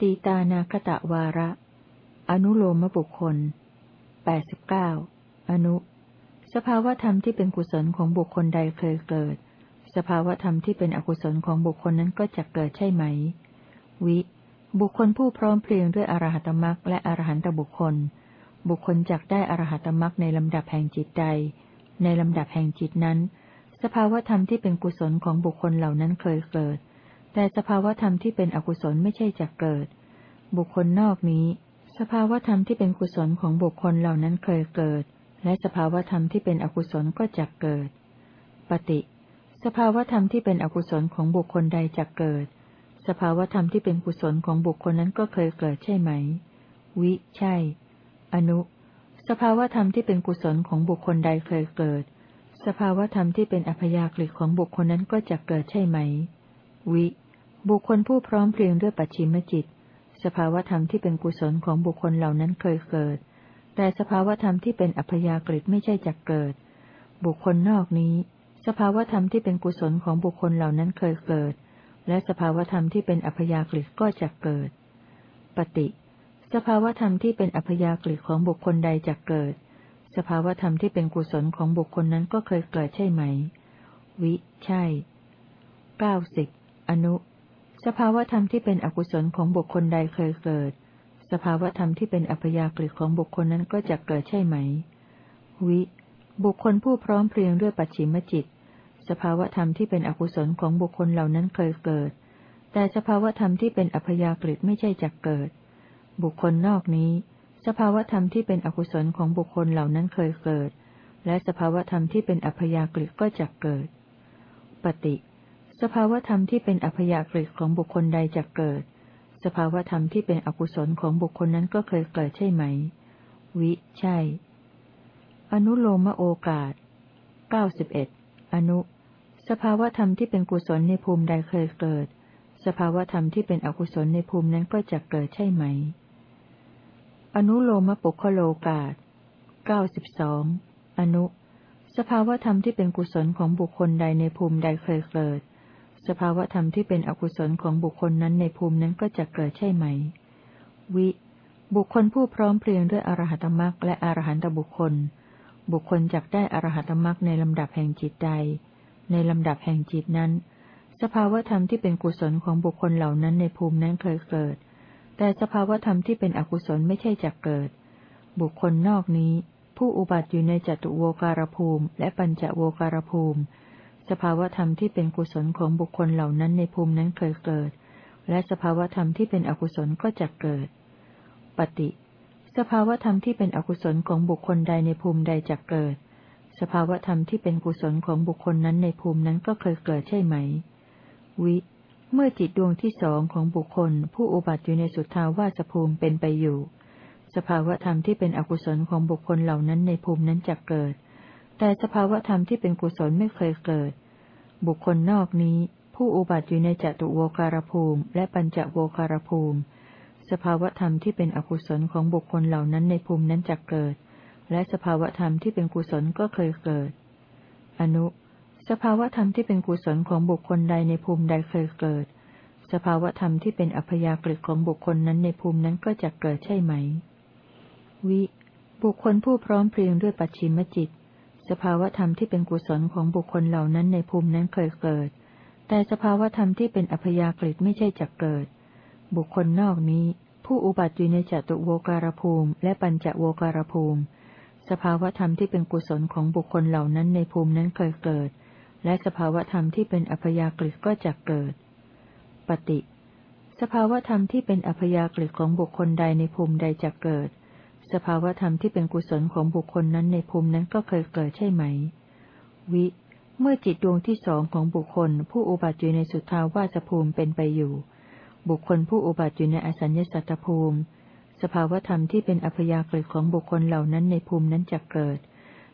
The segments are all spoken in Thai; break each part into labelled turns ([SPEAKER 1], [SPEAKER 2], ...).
[SPEAKER 1] ตีตานาคตะวาระ อนุโลมบุคคลแปดสิบเก้าอนุ สภาวธรรมที่เป็นกุศลของบุคคลใดเคยเกิด สภาวธรรมที่เป็นอกุศลของบุคคลนั้นก็จะเกิดใช่ไหม วิ บุคคลผู้พร้อมเพรียงด้วยอรหัตมรักและอรหันตบุคคล บุคคลจักได้อรหัตมรักในลำดับแห่งจิตใด ในลำดับแห่งจิตนั้น สภาวธรรมที่เป็นกุศลของบุคคลเหล่านั้นเคยเกิด แต่สภาวธรรมที่เป็นอกุศลไม่ใช่จักเกิด บุคคลนอกนี้ สภาวธรรมที่เป็นกุศลของบุคคลเหล่านั้นเคยเกิด และสภาวธรรมที่เป็นอกุศลก็จักเกิด ปฏิ สภาวธรรมที่เป็นอกุศลของบุคคลใดจักเกิด สภาวธรรมที่เป็นกุศลของบุคคลนั้นก็เคยเกิดใช่ไหม วิ ใช่ อนุ สภาวธรรมที่เป็นกุศลของบุคคลใดเคยเกิด สภาวธรรมที่เป็นอัพยากฤิของบุคคลนั้นก็จะเกิดใช่ไหม วิ บุคคลผู้พร้อมเพรียงด้วยปัจฉิมจิต สภาวธรรมที่เป็นกุศลของบุคคลเหล่านั้นเคยเกิด แต่สภาวธรรมที่เป็นอัพยากฤิไม่ใช่จักเกิด บุคคลนอกนี้ สภาวธรรมที่เป็นกุศลของบุคคลเหล่านั้นเคยเกิด และสภาวธรรมที่เป็นอัพยากฤิก็จะเกิด ปฏิ สภาวธรรมที่เป็นอัพยากฤิของบุคคลใดจะเกิด สภาวธรรมที่เป็นกุศลของบุคคลนั้นก็เคยเกิดใช่ไหม วิ ใช่เก้าสิบอนุ สภาวธรรมที่เป็นอกุศลของบุคคลใดเคยเกิด สภาวธรรมที่เป็นอัพยากฤิของบุคคลนั้นก็จะเกิดใช่ไหม วิ บุคคลผู้พร้อมเพรียงด้วยปัจฉิมจิต สภาวธรรมที่เป็นอกุศลของบุคคลเหล่านั้นเคยเกิด แต่สภาวธรรมที่เป็นอัพยากฤิไม่ใช่จักเกิด บุคคลนอกนี้ สภาวธรรมที่เป็นอกุศลของบุคคลเหล่านั้นเคยเกิด และสภาวธรรมที่เป็นอัพยากฤิก็จักเกิด ปฏิ สภาวธรรมที่เป็นอัพยากฤิของบุคคลใดจะเกิด สภาวธรรมที่เป็นอกุศลของบุคคลนั้นก็เคยเกิดใช่ไหม วิ ใช่ อนุโลมโอกาสเก้าสิบเอ็ดอนุ สภาวธรรมที่เป็นกุศลในภูมิใดเคยเกิด สภาวธรรมที่เป็นอกุศลในภูมินั้นก็จะเกิดใช่ไหม อนุโลมปุคโลกาสเก้าสิบสองอนุ สภาวธรรมที่เป็นกุศลของบุคคลใดในภูมิใดเคยเกิด สภาวธรรมที่เป็นอกุศลของบุคคลนั้นในภูมินั้นก็จะเกิดใช่ไหม วิ บุคคลผู้พร้อมเพรียงด้วยอรหัตมรักและอรหันตบุคคล บุคคลจักได้อรหัตมรักในลำดับแห่งจิตใด ในลำดับแห่งจิตนั้น สภาวธรรมที่เป็นกุศลของบุคคลเหล่านั้นในภูมินั้นเคยเกิด แต่สภาวธรรมที่เป็นอกุศลไม่ใช่จักเกิด บุคคลนอกนี้ ผู้อุบัติอยู่ในจตุโวการภูมิ และปัญจโวการภูมิ สภาวธรรมที่เป็นกุศลของบุคคลเหล่านั้นในภูมินั้นเคยเกิด และสภาวธรรมที่เป็นอกุศลก็จะเกิด ปฏิ สภาวธรรมที่เป็นอกุศลของบุคคลใดในภูมิใดจะเกิด สภาวธรรมที่เป็นกุศลของบุคคลนั้นในภูมินั้นก็เคยเกิดใช่ไหม วิ เมื่อจิตดวงที่สองของบุคคล ผู้อุบัติอยู่ในสุทธาวาสภูมิเป็นไปอยู่ สภาวธรรมที่เป็นอกุศลของบุคคลเหล่านั้นในภูมินั้นจะเกิด แต่สภาวธรรมที่เป็นกุศลไม่เคยเกิด บุคคลนอกนี้ ผู้อุบัติอยู่ในจตุโวการภูมิ และปัญจโวการภูมิ สภาวธรรมที่เป็นอกุศลของบุคคลเหล่านั้นในภูมินั้นจะเกิด และสภาวธรรมที่เป็นกุศลก็เคยเกิด อนุ สภาวธรรมที่เป็นกุศลของบุคคลใดในภูมิใดเคยเกิด สภาวธรรมที่เป็นอัพยากฤิของบุคคลนั้นในภูมินั้นก็จะเกิดใช่ไหม วิ บุคคลผู้พร้อมเพรียงด้วยปัจฉิมจิต สภาวธรรมที่เป็นกุศลของบุคคลเหล่านั้นในภูมินั้นเคยเกิด แต่สภาวธรรมที่เป็นอัพยากฤิไม่ใช่จักเกิด บุคคลนอกนี้ ผู้อุบัติอยู่ในจตุโวการภูมิ และปัญจโวการภูมิ สภาวธรรมที่เป็นกุศลของบุคคลเหล่านั้นในภูมินั้นเคยเกิด และสภาวธรรมที่เป็นอัพยากฤิก็จักเกิด ปฏิ สภาวธรรมที่เป็นอัพยากฤิของบุคคลใดในภูมิใดจักเกิด สภาวธรรมที่เป็นกุศลของบุคคลนั้นในภูมินั้นก็เคยเกิดใช่ไหม วิ เมื่อจิตดวงที่สองของบุคคล ผู้อุบัติอยู่ในสุทาวาสภูมิเป็นไปอยู่ บุคคลผู้อุบัติอยู่ในอสัญญสัตตภูมิ สภาวธรรมที่เป็นอัพยากฤิของบุคคลเหล่านั้นในภูมินั้นจะเกิด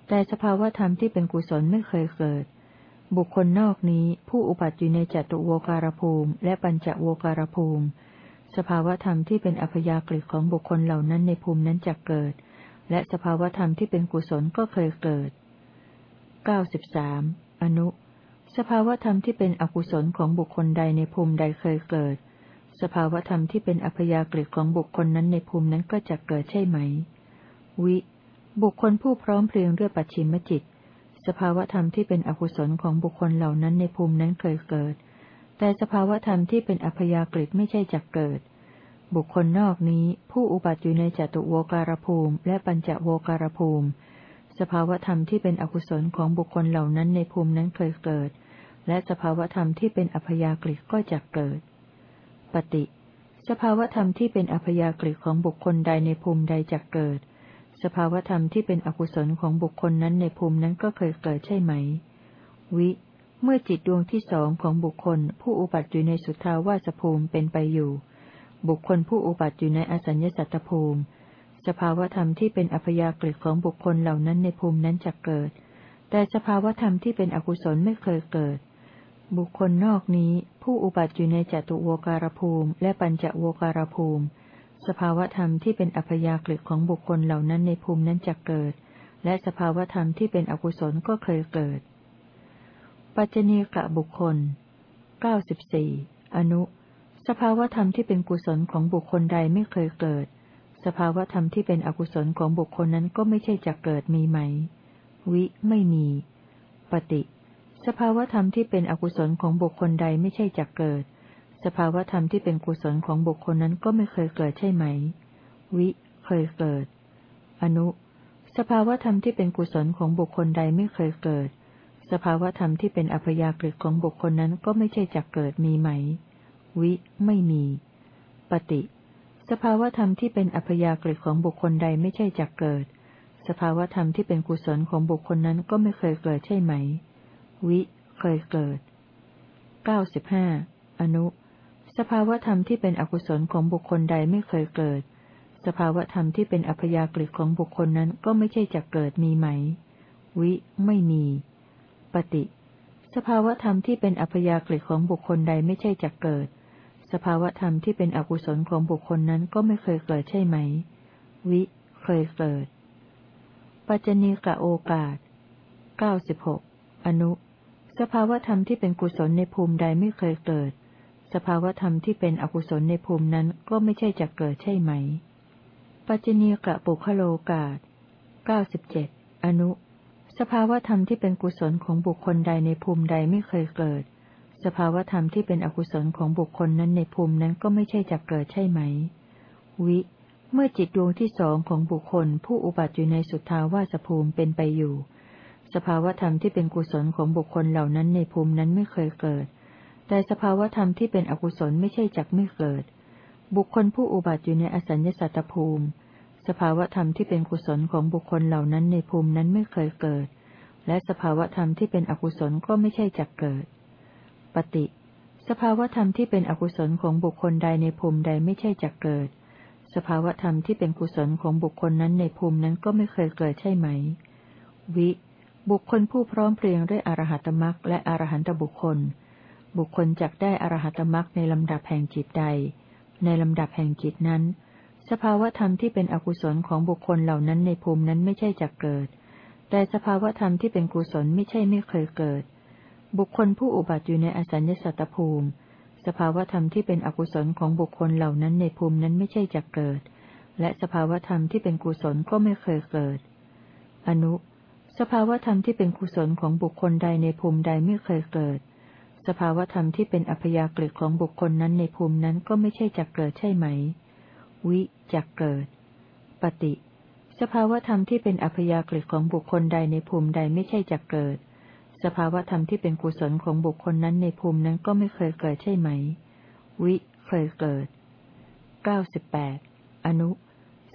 [SPEAKER 1] แต่สภาวธรรมที่เป็นกุศลไม่เคยเกิด บุคคลนอกนี้ผู้อุบัติอยู่ในจัตุโวการภูมิ และปัญจโวการภูมิ สภาวธรรมที่เป็นอัพยากฤิของบุคคลเหล่านั้นในภูมินั้นจะเกิด และสภาวธรรมที่เป็นกุศลก็เคยเกิดเก้าสิบสามอนุ สภาวธรรมที่เป็นอกุศลของบุคคลใดในภูมิใดเคยเกิด สภาวธรรมที่เป็นอัพยากฤิของบุคคลนั้นในภูมินั้นก็จะเกิดใช่ไหม วิ บุคคลผู้พร้อมเพรียงด้วยปัจฉิมจิต สภาวธรรมที่เป็นอกุศลของบุคคลเหล่านั้นในภูมินั้นเคยเกิด แต่สภาวธรรมที่เป็นอัพยากฤิไม่ใช่จักเกิด บุคคลนอกนี้ผู้อุบัติอยู่ในจตุโวการภูมิ และปัญจโวการภูมิ สภาวธรรมที่เป็นอกุศลของบุคคลเหล่านั้นในภูมินั้นเคยเกิด และสภาวธรรมที่เป็นอัพยากฤิก็จะเกิด ปฏิ สภาวธรรมที่เป็นอัพยากฤิของบุคคลใดในภูมิใดจะเกิด สภาวธรรมที่เป็นอกุศลของบุคคลนั้นในภูมินั้นก็เคยเกิดใช่ไหม วิ เมื่อจิตดวงที่สองของบุคคลผู้อุบัติอยู่ในสุทธาวาสภูมิเป็นไปอยู่ บุคคลผู้อุบัติอยู่ในอสัญญสัตตภูมิ สภาวธรรมที่เป็นอัพยากฤิของบุคคลเหล่านั้นในภูมินั้นจะเกิด แต่สภาวธรรมที่เป็นอกุศลไม่เคยเกิด บุคคลนอกนี้ผู้อุบัติอยู่ในจตุโวการภูมิ และปัญจโวการภูมิ สภาวธรรมที่เป็นอัพยากฤิของบุคคลเหล่านั้นในภูมินั้นจะเกิด และสภาวธรรมที่เป็นอกุศลก็เคยเกิด ปัจจเนกะบุคคลเก้าสิบสี่อนุ สภาวธรรมที่เป็นกุศลของบุคคลใดไม่เคยเกิด สภาวธรรมที่เป็นอกุศลของบุคคลนั้นก็ไม่ใช่จะเกิดมีไหม วิไม่มี ปฏิ สภาวธรรมที่เป็นอกุศลของบุคคลใดไม่ใช่จักเกิด สภาวธรรมที่เป็นกุศลของบุคคลนั้นก็ไม่เคยเกิดใช่ไหม วิ เคยเกิด อนุ สภาวธรรมที่เป็นกุศลของบุคคลใดไม่เคยเกิด สภาวธรรมที่เป็นอัพยากฤิของบุคคลนั้นก็ไม่ใช่จักเกิดมีไหม วิ ไม่มี ปฏิ สภาวธรรมที่เป็นอัพยากฤิของบุคคลใดไม่ใช่จักเกิด สภาวธรรมที่เป็นกุศลของบุคคลนั้นก็ไม่เคยเกิดใช่ไหม วิ เคยเกิดเก้าสิบห้าอนุ สภาวธรรมที่เป็นอกุศลของบุคคลใดไม่เคยเกิด สภาวธรรมที่เป็นอัพยากฤิของบุคคลนั้นก็ไม่ใช่จะเกิดมีไหม วิ ไม่มี ปฏิ สภาวธรรมที่เป็นอัพยากฤิของบุคคลใดไม่ใช่จะเกิด สภาวธรรมที่เป็นอกุศลของบุคคลนั้นก็ไม่เคยเกิดใช่ไหม วิ เคยเกิด ปัจจเนกะโอกาสเก้าสิบหกอนุ สภาวธรรมที่เป็นกุศลในภูมิใดไม่เคยเกิด สภาวธรรมที่เป็นอกุศลในภูมินั้นก็ไม่ใช่จะเกิดใช่ไหม ปัจจเนกะปุคโลกาศเก้าสิบเจ็ดอนุ สภาวธรรมที่เป็นกุศลของบุคคลใดในภูมิใดไม่เคยเกิด สภาวธรรมที่เป็นอกุศลของบุคคลนั้นในภูมินั้นก็ไม่ใช่จะเกิดใช่ไหม วิ เมื่อจิตดวงที่สองของบุคคล ผู้อุบัติอยู่ในสุทธาวาสภูมิเป็นไปอยู่ สภาวธรรมที่เป็นกุศลของบุคคลเหล่านั้นในภูมินั้นไม่เคยเกิด แต่สภาวธรรมที่เป็นอกุศลไม่ใช่จักไม่เกิด บุคคลผู้อุบัติอยู่ในอสัญญสัตตภูมิ สภาวธรรมที่เป็นกุศลของบุคคลเหล่านั้นในภูมินั้นไม่เคยเกิด และสภาวธรรมที่เป็นอกุศลก็ไม่ใช่จักเกิด ปฏิ สภาวธรรมที่เป็นอกุศลของบุคคลใดในภูมิใดไม่ใช่จักเกิด สภาวธรรมที่เป็นกุศลของบุคคลนั้นในภูมินั้นก็ไม่เคยเกิดใช่ไหม วิ บุคคลผู้พร้อมเพรียงด้วยอรหัตมรักและอรหันตบุคคล บุคคลจักได้อรหัตมรักในลำดับแห่งจิตใด ในลำดับแห่งจิตนั้น สภาวธรรมที่เป็นอกุศลของบุคคลเหล่านั้นในภูมินั้นไม่ใช่จักเกิด แต่สภาวธรรมที่เป็นกุศลไม่ใช่ไม่เคยเกิด บุคคลผู้อุบัติอยู่ในอสัญญสัตตภูมิ สภาวธรรมที่เป็นอกุศลของบุคคลเหล่านั้นในภูมินั้นไม่ใช่จักเกิด และสภาวธรรมที่เป็นกุศลก็ไม่เคยเกิด อนุ สภาวธรรมที่เป็นกุศลของบุคคลใดในภูมิใดไม่เคยเกิด สภาวธรรมที่เป็นอัพยากฤิของบุคคลนั้นในภูมินั้นก็ไม่ใช่จักเกิดใช่ไหม วิจักเกิด ปฏิ สภาวธรรมที่เป็นอัพยากฤิของบุคคลใดในภูมิใดไม่ใช่จักเกิด สภาวธรรมที่เป็นกุศลของบุคคลนั้นในภูมินั้นก็ไม่เคยเกิดใช่ไหม วิเคยเกิดเก้าสิบแปดอนุ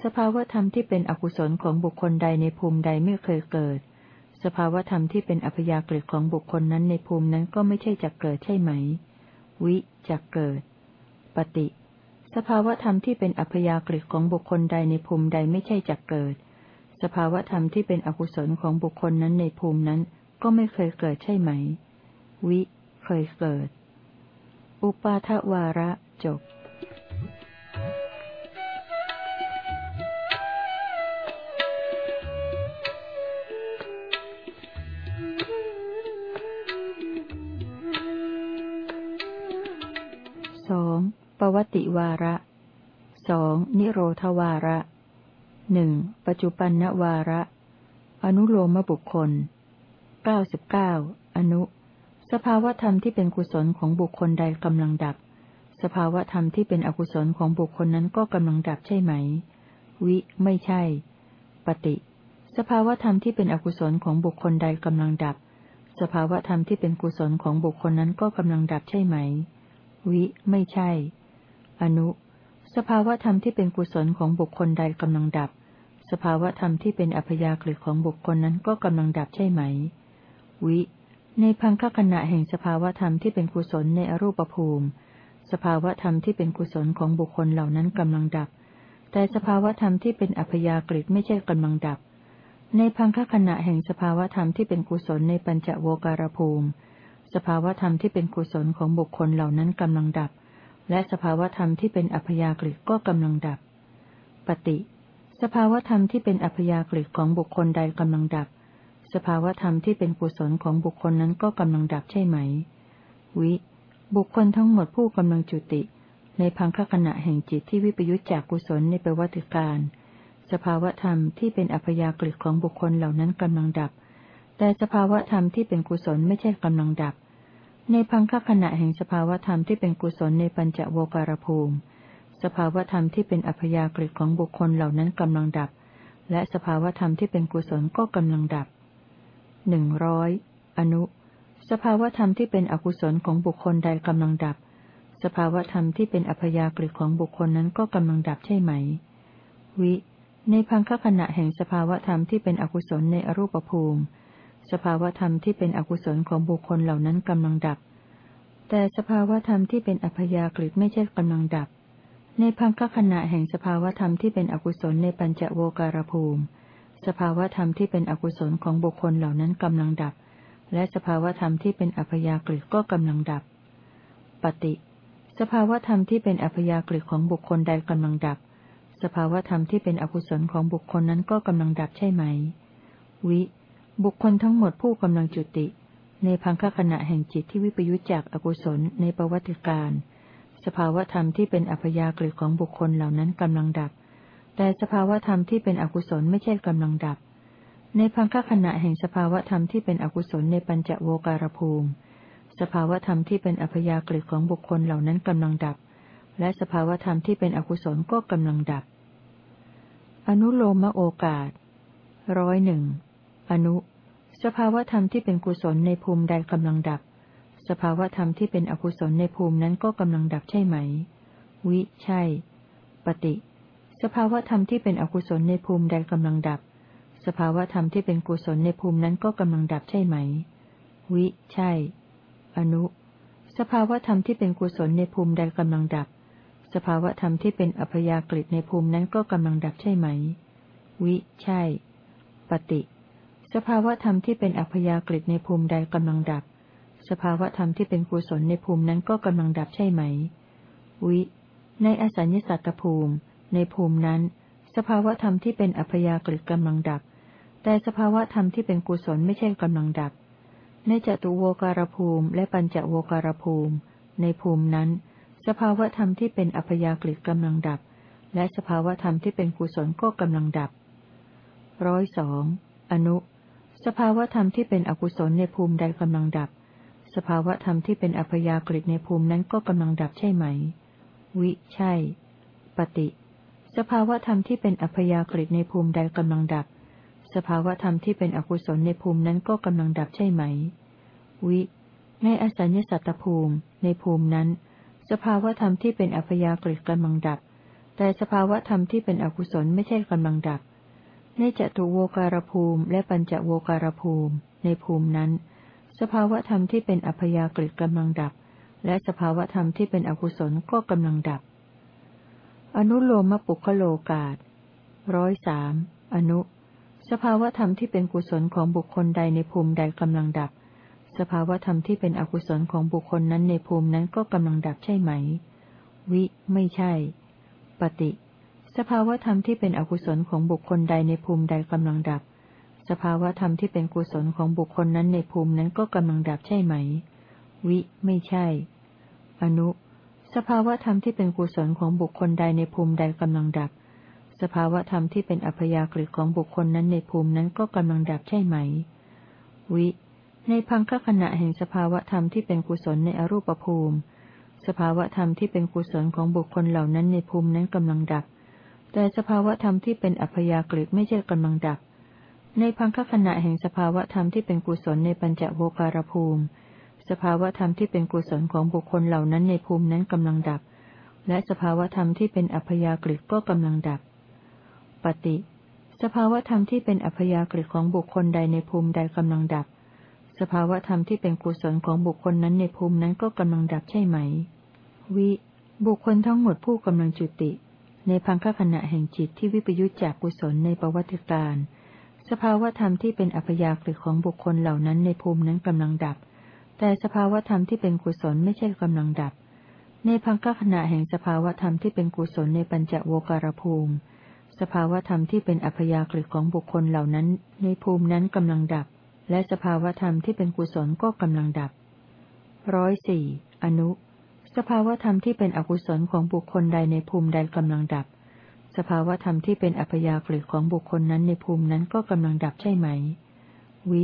[SPEAKER 1] สภาวธรรมที่เป็นอกุศลของบุคคลใดในภูมิใดไม่เคยเกิด สภาวธรรมที่เป็นอัพยากฤิของบุคคลนั้นในภูมินั้นก็ไม่ใช่จักเกิดใช่ไหม วิจักเกิด ปฏิ สภาวธรรมที่เป็นอัพยากฤิของบุคคลใดในภูมิใดไม่ใช่จักเกิด สภาวธรรมที่เป็นอกุศลของบุคคลนั้นในภูมินั้นก็ไม่เคยเกิดใช่ไหม วิ เคยเกิด อุปาทวาระจบ วติวาระสองนิโรธวาระหนึ่งปัจจุปันนวาระ อนุโลมบุคคลเก้าสิบเก้าอนุ สภาวธรรมที่เป็นกุศลของบุคคลใดกำลังดับ สภาวธรรมที่เป็นอกุศลของบุคคลนั้นก็กำลังดับใช่ไหม วิ ไม่ใช่ ปฏิ สภาวธรรมที่เป็นอกุศลของบุคคลใดกำลังดับ สภาวธรรมที่เป็นกุศลของบุคคลนั้นก็กำลังดับใช่ไหม วิ ไม่ใช่ อนุ สภาวธรรมที่เป็นกุศลของบุคคลใดกำลังดับ สภาวธรรมที่เป็นอัพยากฤิของบุคคลนั้นก็กำลังดับใช่ไหม วิ ในพังคขณะแห่งสภาวธรรมที่เป็นกุศลในอรูปภูมิ สภาวธรรมที่เป็นกุศลของบุคคลเหล่านั้นกำลังดับ แต่สภาวธรรมที่เป็นอัพยากฤิไม่ใช่กำลังดับ ในพังคขณะแห่งสภาวธรรมที่เป็นกุศลในปัญจโวการภูมิ สภาวธรรมที่เป็นกุศลของบุคคลเหล่านั้นกำลังดับ และสภาวธรรมที่เป็นอัพยากฤิก็กำลังดับ ปฏิ สภาวธรรมที่เป็นอัพยากฤิของบุคคลใดกำลังดับ สภาวธรรมที่เป็นกุศลของบุคคลนั้นก็กำลังดับใช่ไหม วิ บุคคลทั้งหมดผู้กำลังจุติ ในพังคขณะแห่งจิตที่วิปยุจจากกุศลในประวัติการ สภาวธรรมที่เป็นอัพยากฤิของบุคคลเหล่านั้นกำลังดับ แต่สภาวธรรมที่เป็นกุศลไม่ใช่กำลังดับ ในพังคขณะแห่งสภาวธรรมที่เป็นกุศลในปัญจโวการภูมิ สภาวธรรมที่เป็นอัพยากฤิของบุคคลเหล่านั้นกำลังดับ และสภาวธรรมที่เป็นกุศลก็กำลังดับหนึ่งร้อยอนุ สภาวธรรมที่เป็นอกุศลของบุคคลใดกำลังดับ สภาวธรรมที่เป็นอัพยากฤิของบุคคลนั้นก็กำลังดับใช่ไหม วิ ในพังคขณะแห่งสภาวธรรมที่เป็นอกุศลในอรูปภูมิ สภาวธรรมที่เป็นอกุศลของบุคคลเหล่านั้นกำลังดับ แต่สภาวธรรมที่เป็นอัพยากฤิไม่ใช่กำลังดับ ในพังคขณะแห่งสภาวธรรมที่เป็นอกุศลในปัญจโวการภูมิ สภาวธรรมที่เป็นอกุศลของบุคคลเหล่านั้นกำลังดับ และสภาวธรรมที่เป็นอัพยากฤิก็กำลังดับ ปฏิ สภาวธรรมที่เป็นอัพยากฤิของบุคคลใดกำลังดับ สภาวธรรมที่เป็นอกุศลของบุคคลนั้นก็กำลังดับใช่ไหม วิ บุคคลทั้งหมดผู้กำลังจุติ ในพังคขณะแห่งจิตที่วิปยุจจากอกุศลในประวัติการ สภาวธรรมที่เป็นอัพยากฤิของบุคคลเหล่านั้นกำลังดับ แต่สภาวธรรมที่เป็นอกุศลไม่ใช่กำลังดับ ในพังคขณะแห่งสภาวธรรมที่เป็นอกุศลในปัญจโวการภูมิ สภาวธรรมที่เป็นอัพยากฤิของบุคคลเหล่านั้นกำลังดับ และสภาวธรรมที่เป็นอกุศลก็กำลังดับ อนุโลมโอกาสร้อยหนึ่ง อนุ สภาวธรรมที่เป็นกุศลในภูมิใดกำลังดับ สภาวธรรมที่เป็นอกุศลในภูมินั้นก็กำลังดับใช่ไหม วิ ใช่ ปฏิ สภาวธรรมที่เป็นอกุศลในภูมิใดกำลังดับ สภาวธรรมที่เป็นกุศลในภูมินั้นก็กำลังดับใช่ไหม วิ ใช่ อนุ สภาวธรรมที่เป็นกุศลในภูมิใดกำลังดับ สภาวธรรมที่เป็นอัพยากฤิในภูมินั้นก็กำลังดับใช่ไหม วิ ใช่ ปฏิ สภาวธรรมที่เป็นอัพยากฤิในภูมิใดกำลังดับ สภาวธรรมที่เป็นกุศลในภูมินั้นก็กำลังดับใช่ไหม วิ ในอสัญญสัตตภูมิ ในภูมินั้น สภาวธรรมที่เป็นอัพยากฤิกำลังดับ แต่สภาวธรรมที่เป็นกุศลไม่ใช่กำลังดับ ในจตุโวการภูมิ และปัญจโวการภูมิ ในภูมินั้น สภาวธรรมที่เป็นอัพยากฤิกำลังดับ และสภาวธรรมที่เป็นกุศลก็กำลังดับร้อยสองอนุ สภาวธรรมที่เป็นอกุศลในภูมิใดกำลังดับ สภาวธรรมที่เป็นอัพยากฤิในภูมินั้นก็กำลังดับใช่ไหม วิ ใช่ ปฏิ สภาวธรรมที่เป็นอัพยากฤิในภูมิใดกำลังดับ สภาวธรรมที่เป็นอกุศลในภูมินั้นก็กำลังดับใช่ไหม วิ ในอสัญญสัตตภูมิ ในภูมินั้น สภาวธรรมที่เป็นอัพยากฤิกำลังดับ แต่สภาวธรรมที่เป็นอกุศลไม่ใช่กำลังดับ ในจตุโวการภูมิและปัญจโวการภูมิ ในภูมินั้น สภาวธรรมที่เป็นอัพยากฤิกำลังดับ และสภาวธรรมที่เป็นอกุศลก็กำลังดับ อนุโลมปุคโลกาตร้อยสามอนุ สภาวธรรมที่เป็นกุศลของบุคคลใดในภูมิใดกำลังดับ สภาวธรรมที่เป็นอกุศลของบุคคลนั้นในภูมินั้นก็กำลังดับใช่ไหม วิ ไม่ใช่ ปฏิ สภาวธรรมที่เป็นอกุศลของบุคคลใดในภูมิใดกำลังดับ สภาวธรรมที่เป็นกุศลของบุคคลนั้นในภูมินั้นก็กำลังดับใช่ไหม วิ ไม่ใช่ อนุ สภาวธรรมที่เป็นกุศลของบุคคลใดในภูมิใดกำลังดับ สภาวธรรมที่เป็นอัพยากฤิของบุคคลนั้นในภูมินั้นก็กำลังดับใช่ไหม วิ ในพังคขณะแห่งสภาวธรรมที่เป็นกุศลในอรูปภูมิ สภาวธรรมที่เป็นกุศลของบุคคลเหล่านั้นในภูมินั้นกำลังดับ แต่สภาวธรรมที่เป็นอัพยากฤิไม่ใช่กำลังดับ ในพังคขณะแห่งสภาวธรรมที่เป็นกุศลในปัญจโวการภูมิ สภาวธรรมที่เป็นกุศลของบุคคลเหล่านั้นในภูมินั้นกำลังดับ และสภาวธรรมที่เป็นอัพยากฤิก็กำลังดับ ปฏิ สภาวธรรมที่เป็นอัพยากฤิของบุคคลใดในภูมิใดกำลังดับ สภาวธรรมที่เป็นกุศลของบุคคลนั้นในภูมินั้นก็กำลังดับใช่ไหม วิ บุคคลทั้งหมดผู้กำลังจุติ ในพังคขณะแห่งจิตที่วิปยุจจากกุศลในประวัติการ สภาวธรรมที่เป็นอัพยากฤิของบุคคลเหล่านั้นในภูมินั้นกำลังดับ แต่สภาวธรรมที่เป็นกุศลไม่ใช่กำลังดับ ในพังคขณะแห่งสภาวธรรมที่เป็นกุศลในปัญจโวการภูมิ สภาวธรรมที่เป็นอัพยากฤิของบุคคลเหล่านั้น ในภูมินั้นกำลังดับ และสภาวธรรมที่เป็นกุศลก็กำลังดับร้อยสี่อนุ สภาวธรรมที่เป็นอกุศลของบุคคลใดในภูมิใดกำลังดับ สภาวธรรมที่เป็นอัพยากฤิของบุคคลนั้นในภูมินั้นก็กำลังดับใช่ไหม วิ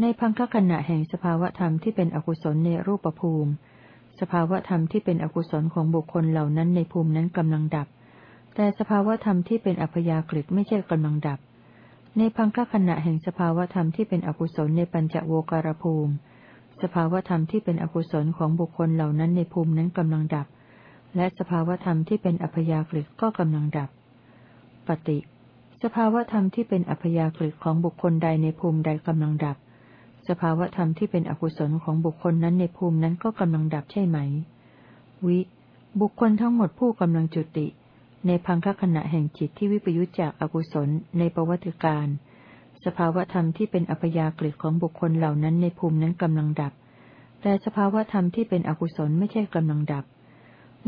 [SPEAKER 1] ในพังคขณะแห่งสภาวธรรมที่เป็นอกุศลในรูปภูมิ สภาวธรรมที่เป็นอกุศลของบุคคลเหล่านั้นในภูมินั้นกำลังดับ แต่สภาวธรรมที่เป็นอัพยากฤิไม่ใช่กำลังดับ ในพังคขณะแห่งสภาวธรรมที่เป็นอกุศลในปัญจโวการภูมิ สภาวธรรมที่เป็นอกุศลของบุคคลเหล่านั้นในภูมินั้นกำลังดับ และสภาวธรรมที่เป็นอัพยากฤิก็กำลังดับ ปฏิ สภาวธรรมที่เป็นอัพยากฤิของบุคคลใดในภูมิใดกำลังดับ สภาวธรรมที่เป็นอกุศลของบุคคลนั้นในภูมินั้นก็กำลังดับใช่ไหม วิ บุคคลทั้งหมดผู้กำลังจุติ ในพังคขณะแห่งจิตที่วิปยุจจากอกุศลในประวัติการ สภาวธรรมที่เป็นอัพยากฤิของบุคคลเหล่านั้นในภูมินั้นกำลังดับ แต่สภาวธรรมที่เป็นอกุศลไม่ใช่กำลังดับ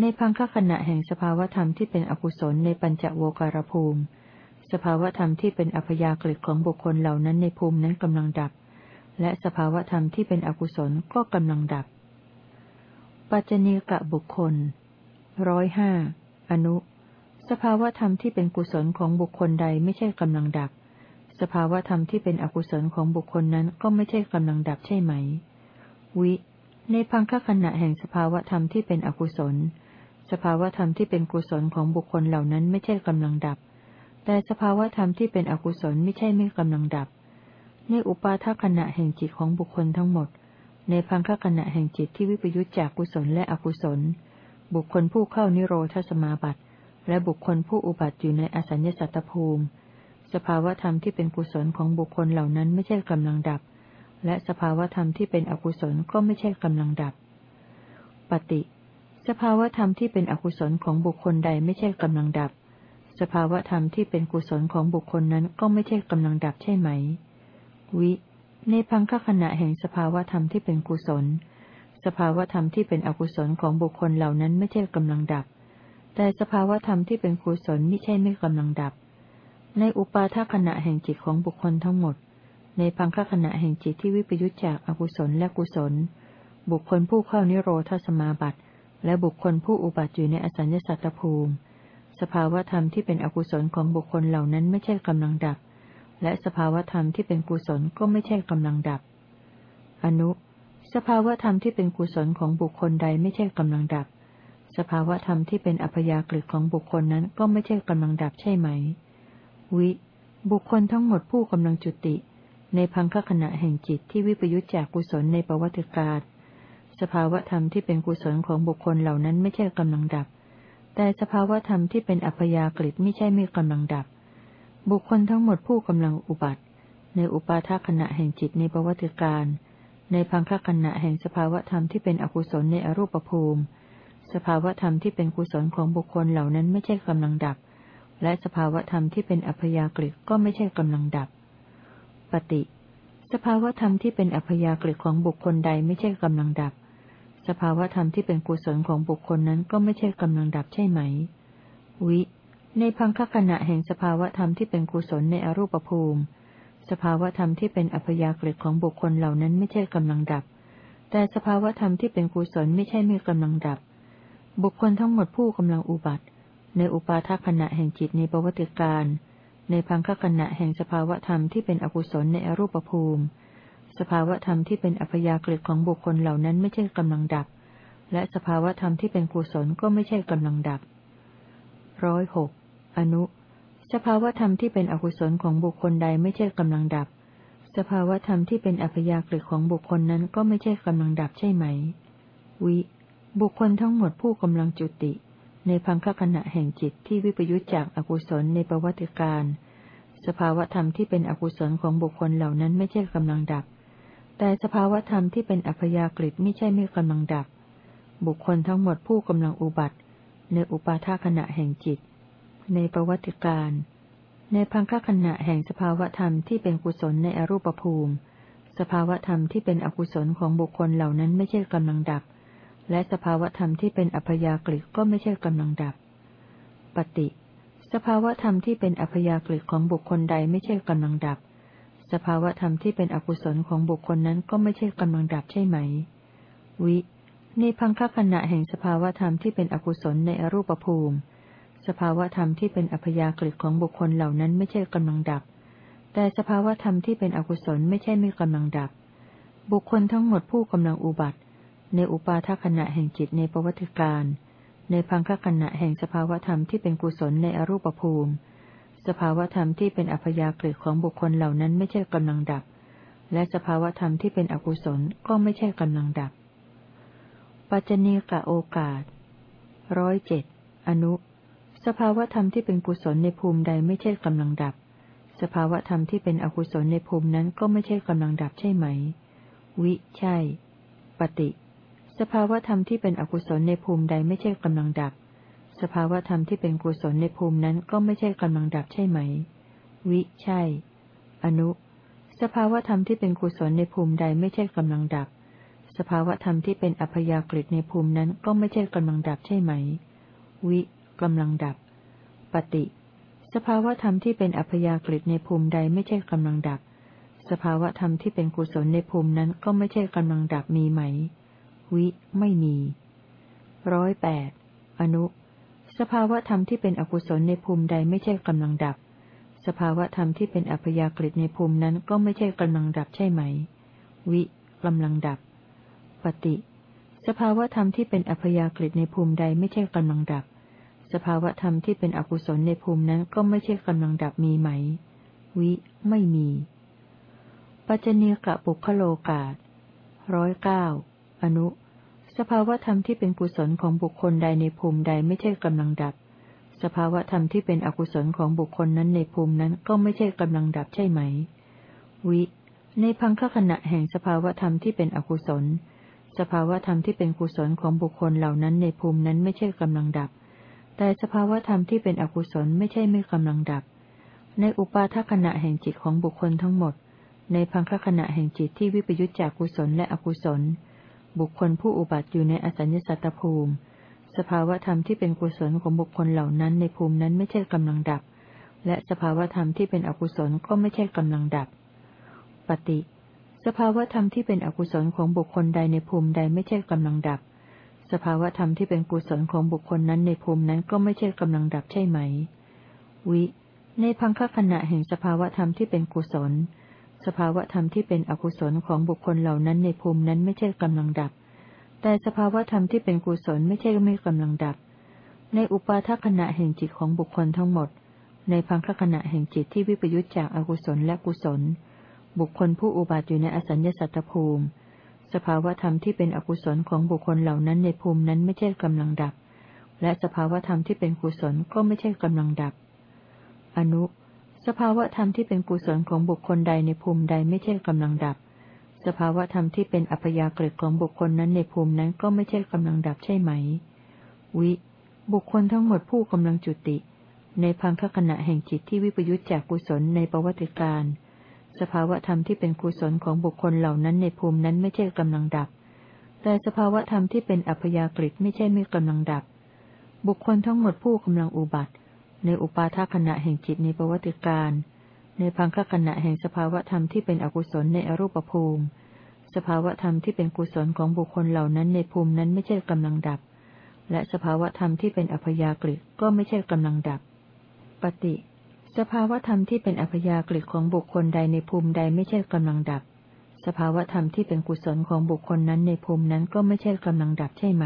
[SPEAKER 1] ในพังคขณะแห่งสภาวธรรมที่เป็นอกุศลในปัญจโวการภูมิ สภาวธรรมที่เป็นอัพยากฤิของบุคคลเหล่านั้นในภูมินั้นกำลังดับ และสภาวธรรมที่เป็นอกุศลก็กำลังดับ ปัจจเนกะบุคคลร้อยห้าอนุ สภาวธรรมที่เป็นกุศลของบุคคลใดไม่ใช่กำลังดับ สภาวธรรมที่เป็นอกุศลของบุคคลนั้นก็ไม่ใช่กำลังดับใช่ไหม วิ ในพังคขณะแห่งสภาวธรรมที่เป็นอกุศล สภาวธรรมที่เป็นกุศลของบุคคลเหล่านั้นไม่ใช่กำลังดับ แต่สภาวธรรมที่เป็นอกุศลไม่ใช่ไม่กำลังดับ ในอุปาทขณะแห่งจิตของบุคคลทั้งหมด ในพังคขณะแห่งจิตที่วิปยุจจากกุศลและอกุศล บุคคลผู้เข้านิโรธสมาบัติ และบุคคลผู้อุบัติอยู่ในอสัญญสัตตภูมิ สภาวธรรมที่เป็นกุศลของบุคคลเหล่านั้นไม่ใช่กำลังดับ และสภาวธรรมที่เป็นอกุศลก็ไม่ใช่กำลังดับ ปฏิ สภาวธรรมที่เป็นอกุศลของบุคคลใดไม่ใช่กำลังดับ สภาวธรรมที่เป็นกุศลของบุคคลนั้นก็ไม่ใช่กำลังดับใช่ไหม วิ ในพังคขณะแห่งสภาวธรรมที่เป็นกุศล สภาวธรรมที่เป็นอกุศลของบุคคลเหล่านั้นไม่ใช่กำลังดับ แต่สภาวธรรมที่เป็นกุศลไม่ใช่ไม่กำลังดับ ในอุปาทขณะแห่งจิตของบุคคลทั้งหมด ในพังคขณะแห่งจิตที่วิปยุจจากอกุศลและกุศล บุคคลผู้เข้านิโรธสมาบัติ และบุคคลผู้อุบัติอยู่ในอสัญญสัตตภูมิ สภาวธรรมที่เป็นอกุศลของบุคคลเหล่านั้นไม่ใช่กำลังดับ และสภาวธรรมที่เป็นกุศลก็ไม่ใช่กำลังดับ อนุ สภาวธรรมที่เป็นกุศลของบุคคลใดไม่ใช่กำลังดับ สภาวธรรมที่เป็นอัพยากฤิของบุคคลนั้นก็ไม่ใช่กำลังดับใช่ไหม วิ บุคคลทั้งหมดผู้กำลังจุติ ในพังคขณะแห่งจิตที่วิปยุจจากกุศลในประวัติการสภาวธรรมที่เป็นกุศลของบุคคลเหล่านั้นไม่ใช่กำลังดับ แต่สภาวธรรมที่เป็นอัพยากฤิไม่ใช่ไม่กำลังดับ บุคคลทั้งหมดผู้กำลังอุบัติ ในอุปาทขณะแห่งจิตในประวัติการ ในพังคขณะแห่งสภาวธรรมที่เป็นอกุศลในอรูปภูมิ สภาวธรรมที่เป็นกุศลของบุคคลเหล่านั้นไม่ใช่กำลังดับ และสภาวธรรมที่เป็นอัพยากฤิก็ไม่ใช่กำลังดับ ปฏิ สภาวธรรมที่เป็นอัพยากฤิของบุคคลใดไม่ใช่กำลังดับ สภาวธรรมที่เป็นกุศลของบุคคลนั้นก็ไม่ใช่กำลังดับใช่ไหม วิ ในพังคขณะแห่งสภาวธรรมที่เป็นกุศลในอรูปภูมิ สภาวธรรมที่เป็นอัพยากฤิของบุคคลเหล่านั้นไม่ใช่กำลังดับ แต่สภาวธรรมที่เป็นกุศลไม่ใช่ไม่กำลังดับ บุคคลทั้งหมดผู้กำลังอุบัติ ในอุปาทขณะแห่งจิตในประวัติการ ในพังคขณะแห่งสภาวธรรมที่เป็นอกุศลในอรูปภูมิ สภาวธรรมที่เป็นอัพยากฤิของบุคคลเหล่านั้นไม่ใช่กำลังดับ และสภาวธรรมที่เป็นกุศลก็ไม่ใช่กำลังดับร้อยหกอนุ สภาวธรรมที่เป็นอกุศลของบุคคลใดไม่ใช่กำลังดับ สภาวธรรมที่เป็นอัพยากฤิของบุคคลนั้นก็ไม่ใช่กำลังดับใช่ไหม วิ บุคคลทั้งหมดผู้กำลังจุติ ในพังคขณะแห่งจิตที่วิปยุจจากอากุศลในประวัติการ สภาวธรรมที่เป็นอกุศลของบุคคลเหล่านั้นไม่ใช่กำลังดับ แต่สภาวธรรมที่เป็นอัพยากฤิไม่ใช่ไม่กำลังดับ บุคคลทั้งหมดผู้กำลังอุบัติ ในอุปาทาขณะแห่งจิต ในประวัติการ ในพังคขณะแห่งสภาวธรรมที่เป็นกุศลในอรูปภูมิ สภาวธรรมที่เป็นอกุศลของบุคคลเหล่านั้นไม่ใช่กำลังดับ และสภาวธรรมที่เป็นอัพยากฤิก็ไม่ใช่กำลังดับ ปฏิ สภาวธรรมที่เป็นอัพยากฤิของบุคคลใดไม่ใช่กำลังดับ สภาวธรรมที่เป็นอกุศลของบุคคลนั้นก็ไม่ใช่กำลังดับใช่ไหม วิในพังคขณะแห่งสภาวธรรมที่เป็นอกุศลในอรูปภูมิ สภาวธรรมที่เป็นอัพยากฤิของบุคคลเหล่านั้นไม่ใช่กำลังดับ แต่สภาวธรรมที่เป็นอกุศลไม่ใช่ไม่กำลังดับ บุคคลทั้งหมดผู้กำลังอุบัติ ในอุปาทขณะแห่งจิตในประวัติการ ในพังคขณะแห่งสภาวธรรมที่เป็นกุศลในอรูปภูมิ สภาวธรรมที่เป็นอัพยากฤิของบุคคลเหล่านั้นไม่ใช่กำลังดับ และสภาวธรรมที่เป็นอกุศลก็ไม่ใช่กำลังดับ ปัจจเนกะโอกาสร้อยเจ็ดอนุ สภาวธรรมที่เป็นกุศลในภูมิใดไม่ใช่กำลังดับ สภาวธรรมที่เป็นอกุศลในภูมินั้นก็ไม่ใช่กำลังดับใช่ไหม วิ ใช่ ปฏิ สภาวธรรมที่เป็นอกุศลในภูมิใดไม่ใช่กำลังดับ สภาวธรรมที่เป็นกุศลในภูมินั้นก็ไม่ใช่กำลังดับใช่ไหม วิ ใช่ อนุ สภาวธรรมที่เป็นกุศลในภูมิใดไม่ใช่กำลังดับ สภาวธรรมที่เป็นอัพยากฤิในภูมินั้นก็ไม่ใช่กำลังดับใช่ไหม วิกำลังดับ ปฏิ สภาวธรรมที่เป็นอัพยากฤิในภูมิใดไม่ใช่กำลังดับ สภาวธรรมที่เป็นกุศลในภูมินั้นก็ไม่ใช่กำลังดับมีไหม วิไม่มีร้อยแปดอนุ สภาวธรรมที่เป็นอกุศลในภูมิใดไม่ใช่กำลังดับ สภาวธรรมที่เป็นอัพยากฤิในภูมินั้นก็ไม่ใช่กำลังดับใช่ไหม วิกำลังดับ ปฏิ สภาวธรรมที่เป็นอัพยากฤิในภูมิใดไม่ใช่กำลังดับ สภาวธรรมที่เป็นอกุศลในภูมินั้นก็ไม่ใช่กำลังดับมีไหม วิไม่มี ปัจเนกะปุคโลกาตร้อยเก้า อนุ สภาวธรรมที่เป็นกุศลของบุคคลใดในภูมิใดไม่ใช่กำลังดับ สภาวธรรมที่เป็นอกุศลของบุคคลนั้นในภูมินั้นก็ไม่ใช่กำลังดับใช่ไหม วิ ในพังคขณะแห่งสภาวธรรมที่เป็นอกุศล สภาวธรรมที่เป็นกุศลของบุคคลเหล่านั้นในภูมินั้นไม่ใช่กำลังดับ แต่สภาวธรรมที่เป็นอกุศลไม่ใช่ไม่กำลังดับ ในอุปาทขณะแห่งจิตของบุคคลทั้งหมด ในพังคขณะแห่งจิตที่วิปยุจจากกุศลและอกุศล บุคคลผู้อุบัติอยู่ในอสัญญสัตตภูมิ สภาวธรรมที่เป็นกุศลของบุคคลเหล่านั้นในภูมินั้นไม่ใช่กำลังดับ และสภาวธรรมที่เป็นอกุศลก็ไม่ใช่กำลังดับ ปฏิ สภาวธรรมที่เป็นอกุศลของบุคคลใดในภูมิใดไม่ใช่กำลังดับ สภาวธรรมที่เป็นกุศลของบุคคลนั้นในภูมินั้นก็ไม่ใช่กำลังดับใช่ไหม วิ ในพังคขณะแห่งสภาวธรรมที่เป็นกุศล สภาวธรรมที่เป็นอกุศลของบุคคลเหล่านั้นในภูมินั้นไม่ใช่กำลังดับ แต่สภาวธรรมที่เป็นกุศลไม่ใช่ไม่กำลังดับ ในอุปาทขณะแห่งจิตของบุคคลทั้งหมด ในพังคขณะแห่งจิตที่วิปยุจจากอากุศลและกุศล บุคคลผู้อุบัติอยู่ในอสัญญสัตตภูมิ สภาวธรรมที่เป็นอกุศลของบุคคลเหล่านั้นในภูมินั้นไม่ใช่กำลังดับ และสภาวธรรมที่เป็นกุศลก็ไม่ใช่กำลังดับ อนุ สภาวธรรมที่เป็นกุศลของบุคคลใดในภูมิใดไม่ใช่กำลังดับ สภาวธรรมที่เป็นอัพยากฤิของบุคคลนั้นในภูมินั้นก็ไม่ใช่กำลังดับใช่ไหม วิ บุคคลทั้งหมดผู้กำลังจุติ ในพังคขณะแห่งจิตที่วิปยุตจากกุศลในประวัติการ สภาวธรรมที่เป็นกุศลของบุคคลเหล่านั้นในภูมินั้นไม่ใช่กำลังดับ แต่สภาวธรรมที่เป็นอัพยากฤิไม่ใช่ไม่กำลังดับ บุคคลทั้งหมดผู้กำลังอุบัติ ในอุปาทขณะแห่งจิตในประวัติการ ในพังคขณะแห่งสภาวธรรมที่เป็นอกุศลในอรูปภูมิ สภาวธรรมที่เป็นกุศลของบุคคลเหล่านั้นในภูมินั้นไม่ใช่กำลังดับ และสภาวธรรมที่เป็นอัพยากฤิก็ไม่ใช่กำลังดับ ปฏิ สภาวธรรมที่เป็นอัพยากฤิของบุคคลใดในภูมิใดไม่ใช่กำลังดับ สภาวธรรมที่เป็นกุศลของบุคคลนั้นในภูมินั้นก็ไม่ใช่กำลังดับใช่ไหม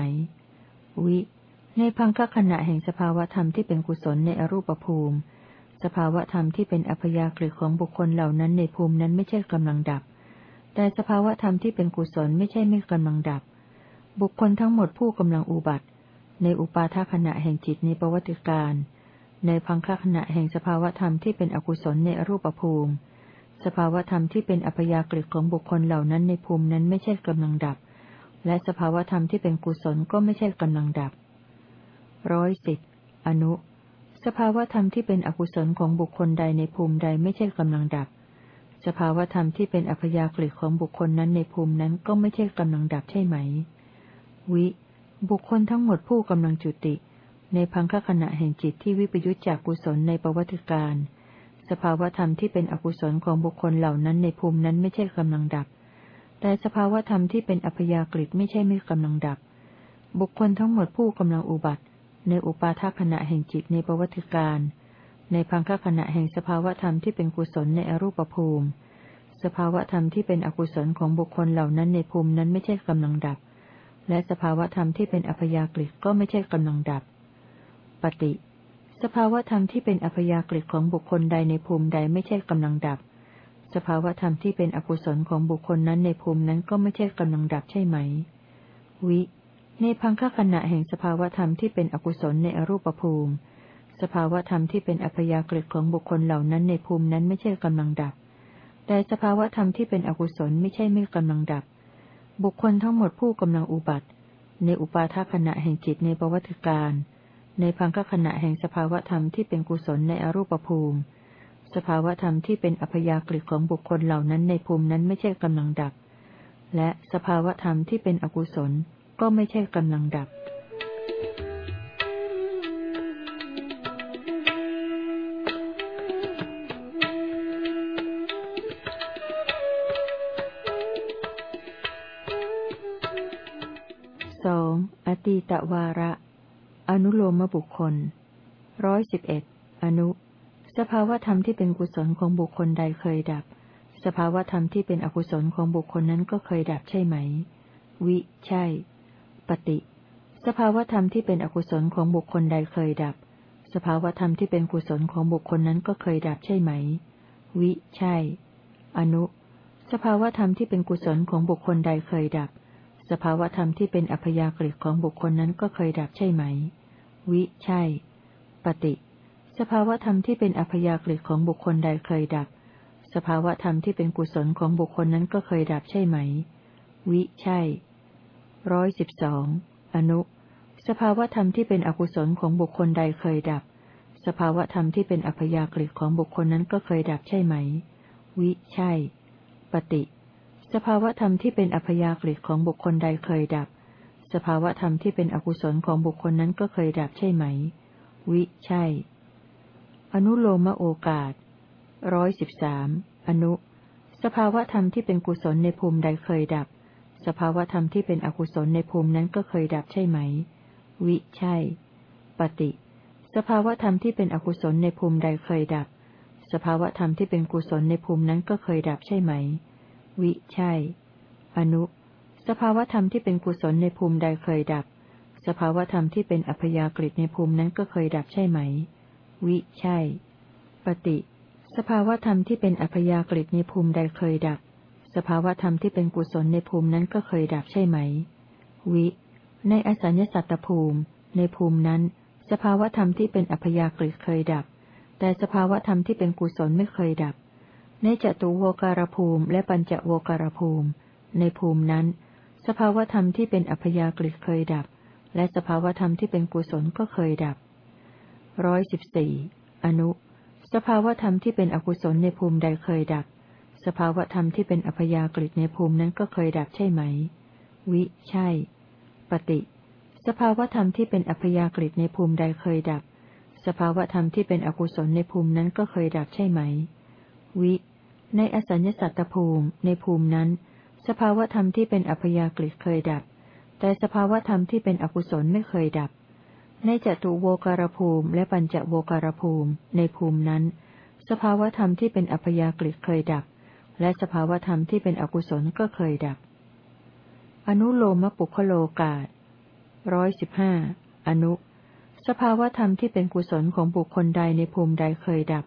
[SPEAKER 1] วิ ในพังคขณะแห่งสภาวธรรมที่เป็นกุศลในอรูปภูมิ สภาวธรรมที่เป็นอัพยากฤิของบุคคลเหล่านั้นในภูมินั้นไม่ใช่กำลังดับ แต่สภาวธรรมที่เป็นกุศลไม่ใช่ไม่กำลังดับ บุคคลทั้งหมดผู้กำลังอุบัติ ในอุปาทขณะแห่งจิตในประวัติการ ในพังคขณะแห่งสภาวธรรมที่เป็นอกุศลในอรูปภูมิ สภาวธรรมที่เป็นอัพยากฤิของบุคคลเหล่านั้นในภูมินั้นไม่ใช่กำลังดับ และสภาวธรรมที่เป็นกุศลก็ไม่ใช่กำลังดับ ร้อยสิบอนุ สภาวธรรมที่เป็นอกุศลของบุคคลใดในภูมิใดไม่ใช่กำลังดับ สภาวธรรมที่เป็นอัพยากฤิของบุคคลนั้นในภูมินั้นก็ไม่ใช่กำลังดับใช่ไหม วิ บุคคลทั้งหมดผู้กำลังจุติ ในพังคขณะแห่งจิตที่วิปยุจจากกุศลในประวัติการ สภาวธรรมที่เป็นอกุศลของบุคคลเหล่านั้นในภูมินั้นไม่ใช่กำลังดับ แต่สภาวธรรมที่เป็นอัพยากฤิไม่ใช่ไม่กำลังดับ บุคคลทั้งหมดผู้กำลังอุบัติ ในอุปาทขณะแห่งจิตในประวัติการ ในพังคขณะแห่งสภาวธรรมที่เป็นกุศลในอรูปภูมิ สภาวธรรมที่เป็นอกุศลของบุคคลเหล่านั้นในภูมินั้นไม่ใช่กำลังดับ และสภาวธรรมที่เป็นอัพยากฤิก็ไม่ใช่กำลังดับ ปฏิ สภาวธรรมที่เป็นอัพยากฤิของบุคคลใดในภูมิใดไม่ใช่กำลังดับ สภาวธรรมที่เป็นอกุศลของบุคคลนั้นในภูมินั้นก็ไม่ใช่กำลังดับใช่ไหม วิ ในพังคขณะแห่งสภาวธรรมที่เป็นอกุศลในอรูปภูมิ สภาวธรรมที่เป็นอัพยากฤิของบุคคลเหล่านั้นในภูมินั้นไม่ใช่กำลังดับ แต่สภาวธรรมที่เป็นอกุศลไม่ใช่ไม่กำลังดับ บุคคลทั้งหมดผู้กำลังอุบัติ ในอุปาทขณะแห่งจิตในประวัติการ ในพังคขณะแห่งสภาวธรรมที่เป็นกุศลในอรูปภูมิ สภาวธรรมที่เป็นอัพยากฤิของบุคคลเหล่านั้นในภูมินั้นไม่ใช่กำลังดับ และสภาวธรรมที่เป็นอกุศล ก็ไม่ใช่กำลังดับตีตวาระ อนุโลมบุคคล ร้อยสิบเอ็ด อนุ สภาวธรรมที่เป็นกุศลของบุคคลใดเคยดับ สภาวธรรมที่เป็นอกุศลของบุคคลนั้นก็เคยดับใช่ไหม วิ ใช่ ปฏิสภาวธรรมที่เป็นอกุศลของบุคคลใดเคยดับ สภาวธรรมที่เป็นกุศลของบุคคลนั้นก็เคยดับใช่ไหม วิ ใช่ อนุ สภาวธรรมที่เป็นกุศลของบุคคลใดเคยดับ สภาวธรรมที่เป็นอัพยากฤิของบุคคลนั้นก็เคยดับใช่ไหม วิ ใช่ ปฏิ สภาวธรรมที่เป็นอัพยากฤิของบุคคลใดเคยดับ สภาวธรรมที่เป็นกุศลของบุคคลนั้นก็เคยดับใช่ไหม วิ ใช่ ร้อยสิบสองอนุ สภาวธรรมที่เป็นอกุศลของบุคคลใดเคยดับ สภาวธรรมที่เป็นอัพยากฤิของบุคคลนั้นก็เคยดับใช่ไหม วิ ใช่ ปฏิ สภาวธรรมที่เป็นอัพยากฤิของบุคคลใดเคยดับ สภาวธรรมที่เป็นอกุศลของบุคคลนั้นก็เคยดับใช่ไหม วิ ใช่ อนุโลมโอกาสร้อยสิบสามอนุ สภาวธรรมที่เป็นกุศลในภูมิใดเคยดับ สภาวธรรมที่เป็นอกุศลในภูมินั้นก็เคยดับใช่ไหม วิใช่ ปฏิ สภาวธรรมที่เป็นอกุศลในภูมิใดเคยดับ สภาวธรรมที่เป็นกุศลในภูมินั้นก็เคยดับใช่ไหม วิใช่ อนุ สภาวธรรมที่เป็นกุศลในภูมิใดเคยดับ สภาวธรรมที่เป็นอัพยากฤิในภูมินั้นก็เคยดับใช่ไหม วิใช่ ปฏิ สภาวธรรมที่เป็นอัพยากฤิในภูมิใดเคยดับ สภาวธรรมที่เป็นกุศลในภูมินั้นก็เคยดับใช่ไหม วิ ในอสัญญสัตตภูมิ ในภูมินั้น สภาวธรรมที่เป็นอัพยากฤิเคยดับ แต่สภาวธรรมที่เป็นกุศลไม่เคยดับ ในจตุโวการภูมิ และปัญจโวการภูมิ ในภูมินั้น สภาวธรรมที่เป็นอัพยากฤิเคยดับ และสภาวธรรมที่เป็นกุศลก็เคยดับร้อยสิบสี่อนุ สภาวธรรมที่เป็นอกุศลในภูมิใดเคยดับ สภาวธรรมที่เป็นอัพยากฤิในภูมินั้นก็เคยดับใช่ไหม วิ ใช่ ปฏิ สภาวธรรมที่เป็นอัพยากฤิในภูมิใดเคยดับ สภาวธรรมที่เป็นอกุศลในภูมินั้นก็เคยดับใช่ไหม วิ ในอสัญญสัตตภูมิในภูมินั้น สภาวธรรมที่เป็นอัพยากฤิเคยดับ แต่สภาวธรรมที่เป็นอกุศลไม่เคยดับ ในจตุโวการภูมิ และปัญจโวการภูมิ ในภูมินั้น สภาวธรรมที่เป็นอัพยากฤิเคยดับ และสภาวธรรมที่เป็นอกุศลก็เคยดับ อนุโลมปุคโลกาศร้อยสิบห้าอนุ สภาวธรรมที่เป็นกุศลของบุคคลใดในภูมิใดเคยดับ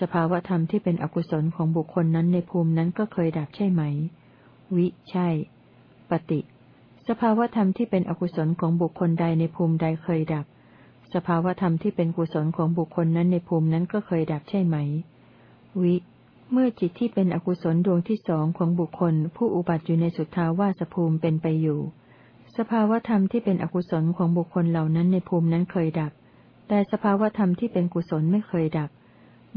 [SPEAKER 1] สภาวธรรมที่เป็นอกุศลของบุคคลนั้นในภูมินั้นก็เคยดับใช่ไหม วิ ใช่ ปฏิ สภาวธรรมที่เป็นอกุศลของบุคคลใดในภูมิใดเคยดับ สภาวธรรมที่เป็นกุศลของบุคคลนั้นในภูมินั้นก็เคยดับใช่ไหม วิ เมื่อจิตที่เป็นอกุศลดวงที่สองของบุคคล ผู้อุบัติอยู่ในสุทธาวาสภูมิเป็นไปอยู่ สภาวธรรมที่เป็นอกุศลของบุคคลเหล่านั้นในภูมินั้นเคยดับ แต่สภาวธรรมที่เป็นกุศลไม่เคยดับ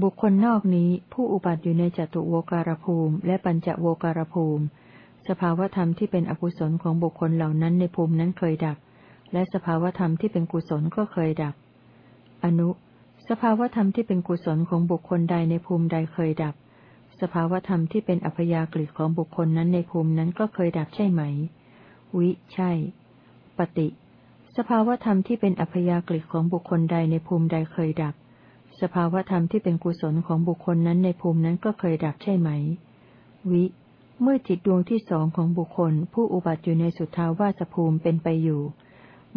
[SPEAKER 1] บุคคลนอกนี้ผู้อุบัติอยู่ในจตุโวการภูมิ และปัญจโวการภูมิ สภาวธรรมที่เป็นอกุศลของบุคคลเหล่านั้นในภูมินั้นเคยดับ และสภาวธรรมที่เป็นกุศลก็เคยดับ อนุ สภาวธรรมที่เป็นกุศลของบุคคลใดในภูมิใดเคยดับ สภาวธรรมที่เป็นอัพยากฤิของบุคคลนั้นในภูมินั้นก็เคยดับใช่ไหม วิ ใช่ ปฏิ สภาวธรรมที่เป็นอัพยากฤิของบุคคลใดในภูมิใดเคยดับ สภาวธรรมที่เป็นกุศลของบุคคลนั้นในภูมินั้นก็เคยดับใช่ไหม วิ เมื่อจิตดวงที่สองของบุคคล ผู้อุบัติอยู่ในสุทธาวาสภูมิเป็นไปอยู่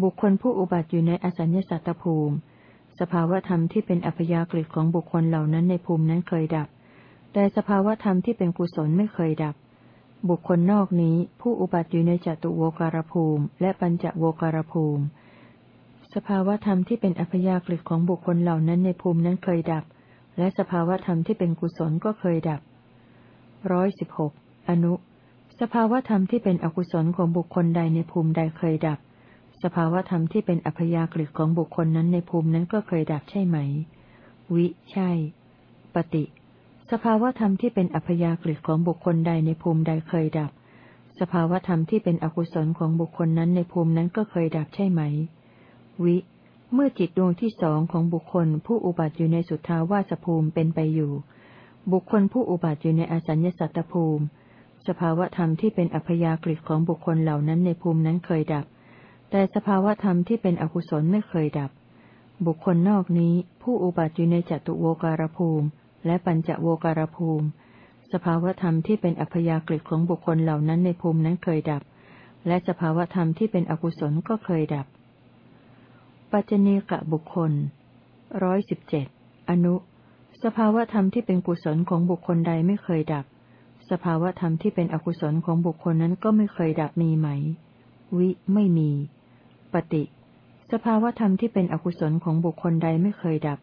[SPEAKER 1] บุคคลผู้อุบัติอยู่ในอสัญญสัตตภูมิ สภาวธรรมที่เป็นอัพยากฤิของบุคคลเหล่านั้นในภูมินั้นเคยดับ แต่สภาวธรรมที่เป็นกุศลไม่เคยดับ บุคคลนอกนี้ผู้อุบัติอยู่ในจตุโวการภูมิ และปัญจโวการภูมิ สภาวธรรมที่เป็นอัพยากฤิของบุคคลเหล่านั้นในภูมินั้นเคยดับ และสภาวธรรมที่เป็นกุศลก็เคยดับร้อยสิบหกอนุ สภาวธรรมที่เป็นอกุศลของบุคคลใดในภูมิใดเคยดับ สภาวธรรมที่เป็นอัพยากฤิของบุคคลนั้นในภูมินั้นก็เคยดับใช่ไหม วิ ใช่ ปฏิ สภาวธรรมที่เป็นอัพยากฤิของบุคคลใดในภูมิใดเคยดับ สภาวธรรมที่เป็นอกุศลของบุคคลนั้นในภูมินั้นก็เคยดับใช่ไหม วิ เมื่อจิตดวงที่สองของบุคคล ผู้อุบัติอยู่ในสุทธาวาสภูมิเป็นไปอยู่ บุคคลผู้อุบัติอยู่ในอสัญญสัตตภูมิ สภาวธรรมที่เป็นอัพยากฤิของบุคคลเหล่านั้นในภูมินั้นเคยดับ แต่สภาวธรรมที่เป็นอกุศลไม่เคยดับ บุคคลนอกนี้ ผู้อุบัติอยู่ในจัตุโวการภูมิ และปัญจโวการภูมิ สภาวธรรมที่เป็นอัพยากฤิของบุคคลเหล่านั้นในภูมินั้นเคยดับ และสภาวธรรมที่เป็นอกุศลก็เคยดับ ปัจเจเนกะบุคคลร้อยสิบเจ็ดอนุ สภาวธรรมที่เป็นกุศลของบุคคลใดไม่เคยดับ สภาวธรรมที่เป็นอกุศลของบุคคลนั้นก็ไม่เคยดับมีไหม วิไม่มี ปฏิ สภาวธรรมที่เป็นอกุศลของบุคคลใดไม่เคยดับ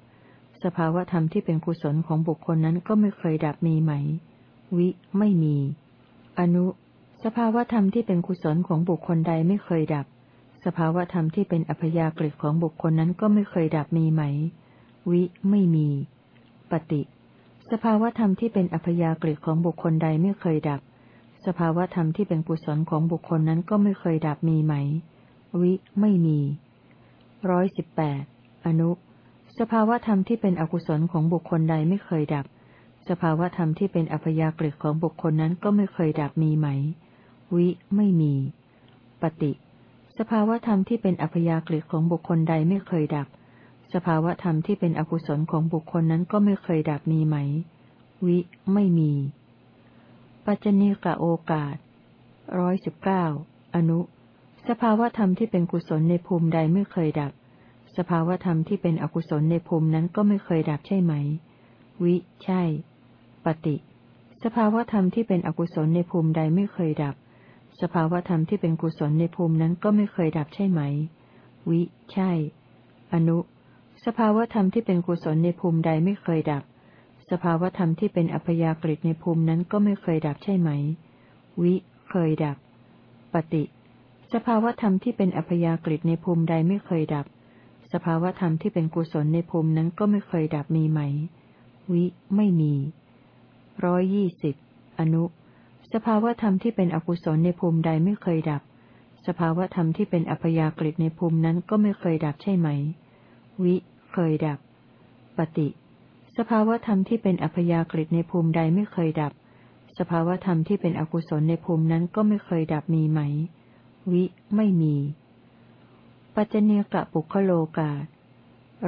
[SPEAKER 1] สภาวธรรมที่เป็นกุศลของบุคคลนั้นก็ไม่เคยดับมีไหม วิ ไม่มี อนุ สภาวธรรมที่เป็นกุศลของบุคคลใดไม่เคยดับ สภาวธรรมที่เป็นอัพยากฤิของบุคคลนั้นก็ไม่เคยดับมีไหม วิ ไม่มี ปฏิ สภาวธรรมที่เป็นอัพยากฤิของบุคคลใดไม่เคยดับ สภาวธรรมที่เป็นกุศลของบุคคลนั้นก็ไม่เคยดับมีไหม วิ ไม่มี ร้อยสิบแปด อนุ สภาวธรรมที่เป็นอกุศลของบุคคลใดไม่เคยดับ สภาวธรรมที่เป็นอัพยากฤิของบุคคลนั้นก็ไม่เคยดับมีไหม วิไม่มี ปฏิ สภาวธรรมที่เป็นอัพยากฤิของบุคคลใดไม่เคยดับ สภาวธรรมที่เป็นอกุศลของบุคคลนั้นก็ไม่เคยดับมีไหม วิไม่มี ปัจจเนกะโอกาสร้อยสิบเก้าอนุ สภาวธรรมที่เป็นกุศลในภูมิใดไม่เคยดับ สภาวธรรมที่เป็นอกุศลในภูมินั้นก็ไม่เคยดับใช่ไหม วิ ใช่ ปฏิ สภาวธรรมที่เป็นอกุศลในภูมิใดไม่เคยดับ สภาวธรรมที่เป็นกุศลในภูมินั้นก็ไม่เคยดับใช่ไหม วิ ใช่ อนุ สภาวธรรมที่เป็นกุศลในภูมิใดไม่เคยดับ สภาวธรรมที่เป็นอัพยากฤิในภูมินั้นก็ไม่เคยดับใช่ไหม วิ เคยดับ ปฏิ สภาวธรรมที่เป็นอัพยากฤิในภูมิใดไม่เคยดับ สภาวธรรมที่เป็นกุศลในภูมินั้นก็ไม่เคยดับมีไหม วิ ไม่มีร้อยยี่สิบอนุ สภาวธรรมที่เป็นอกุศลในภูมิใดไม่เคยดับ สภาวธรรมที่เป็นอัพยากฤิในภูมินั้นก็ไม่เคยดับใช่ไหม วิ เคยดับ ปฏิ สภาวธรรมที่เป็นอัพยากฤิในภูมิใดไม่เคยดับ สภาวธรรมที่เป็นอกุศลในภูมินั้นก็ไม่เคยดับมีไหมววิไม่มี ปัจเจเนกะปุคโลกา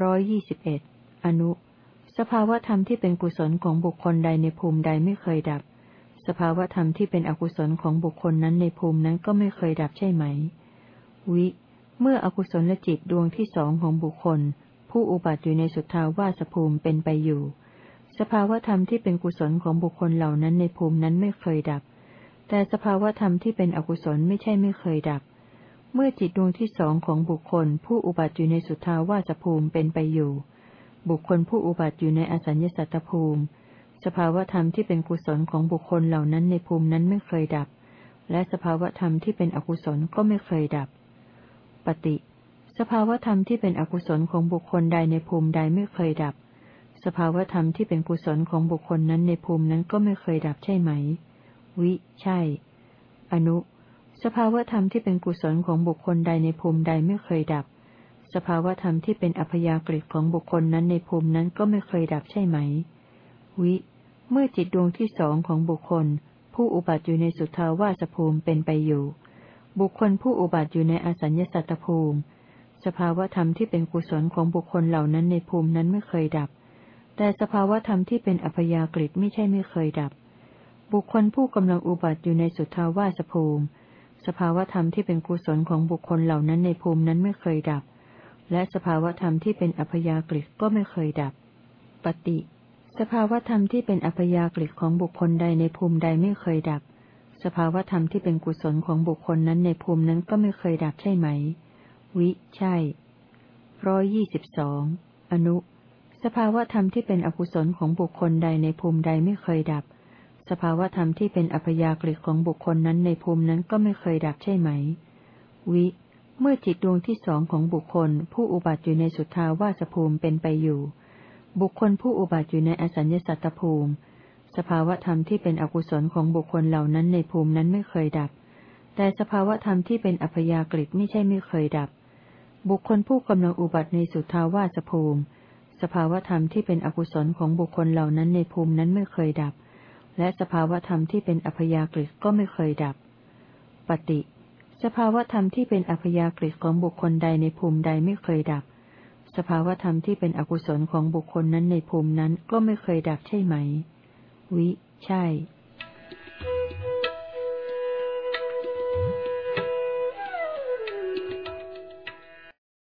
[SPEAKER 1] ร้อยยี่สิบเอ็ดอนุ สภาวธรรมที่เป็นกุศลของบุคคลใดในภูมิใดไม่เคยดับ สภาวธรรมที่เป็นอกุศลของบุคคลนั้นในภูมินั้นก็ไม่เคยดับใช่ไหม วิ เมื่ออกุศลจิตดวงที่สองของบุคคล ผู้อุบัติอยู่ในสุทธาวาสภูมิเป็นไปอยู่ สภาวธรรมที่เป็นกุศลของบุคคลเหล่านั้นในภูมินั้นไม่เคยดับ แต่สภาวธรรมที่เป็นอกุศลไม่ใช่ไม่เคยดับ เมื่อจิตดวงที่สองของบุคคล ผู้อุบัติอยู่ในสุทธาวาสภูมิเป็นไปอยู่ บุคคลผู้อุบัติอยู่ในอสัญญสัตตภูมิ สภาวธรรมที่เป็นกุศลของบุคคลเหล่านั้นในภูมินั้นไม่เคยดับ และสภาวธรรมที่เป็นอกุศลก็ไม่เคยดับ ปฏิ สภาวธรรมที่เป็นอกุศลของบุคคลใดในภูมิใดไม่เคยดับ สภาวธรรมที่เป็นกุศลของบุคคลนั้นในภูมินั้นก็ไม่เคยดับใช่ไหม วิ ใช่ อนุ สภาวธรรมที่เป็นกุศลของบุคคลใดในภูมิใดไม่เคยดับ สภาวธรรมที่เป็นอัพยากฤิของบุคคลนั้นในภูมินั้นก็ไม่เคยดับใช่ไหม วิ เมื่อจิตดวงที่สองของบุคคล ผู้อุบัติอยู่ในสุทธาวาสภูมิเป็นไปอยู่ บุคคลผู้อุบัติอยู่ในอสัญญสัตตภูมิ สภาวธรรมที่เป็นกุศลของบุคคลเหล่านั้นในภูมินั้นไม่เคยดับ แต่สภาวธรรมที่เป็นอัพยากฤิไม่ใช่ไม่เคยดับ บุคคลผู้กำลังอุบัติอยู่ในสุทธาวาสภูมิ สภาวธรรมที่เป็นกุศลของบุคคลเหล่านั้นในภูมินั้นไม่เคยดับ และสภาวธรรมที่เป็นอัพยากฤิก็ไม่เคยดับ ปฏิ สภาวธรรมที่เป็นอัพยากฤิของบุคคลใดในภูมิใดไม่เคยดับ สภาวธรรมที่เป็นกุศลของบุคคลนั้นในภูมินั้นก็ไม่เคยดับใช่ไหม วิ ใช่ร้อยยี่สิบสอง อนุ สภาวธรรมที่เป็นอกุศลของบุคคลใดในภูมิใดไม่เคยดับ สภาวธรรมที่เป็นอัพยากฤิของบุคคลนั้นในภูมินั้นก็ไม่เคยดับใช่ไหม วิ เมื่อจิตดวงที่สองของบุคคล ผู้อุบัติอยู่ในสุทธาวาสภูมิเป็นไปอยู่ บุคคลผู้อุบัติอยู่ในอสัญญสัตตภูมิ สภาวธรรมที่เป็นอกุศลของบุคคลเหล่านั้นในภูมินั้นไม่เคยดับ แต่สภาวธรรมที่เป็นอัพยากฤิไม่ใช่ไม่เคยดับ บุคคลผู้กำลังอุบัติในสุทธาวาสภูมิ สภาวธรรมที่เป็นอกุศลของบุคคลเหล่านั้นในภูมินั้นไม่เคยดับ และสภาวธรรมที่เป็นอัพยากฤิก็ไม่เคยดับ ปฏิ สภาวธรรมที่เป็นอัพยากฤิของบุคคลใดในภูมิใดไม่เคยดับ สภาวธรรมที่เป็นอกุศลของบุคคลนั้นในภูมินั้นก็ไม่เคยดับใช่ไหม วิ ใช่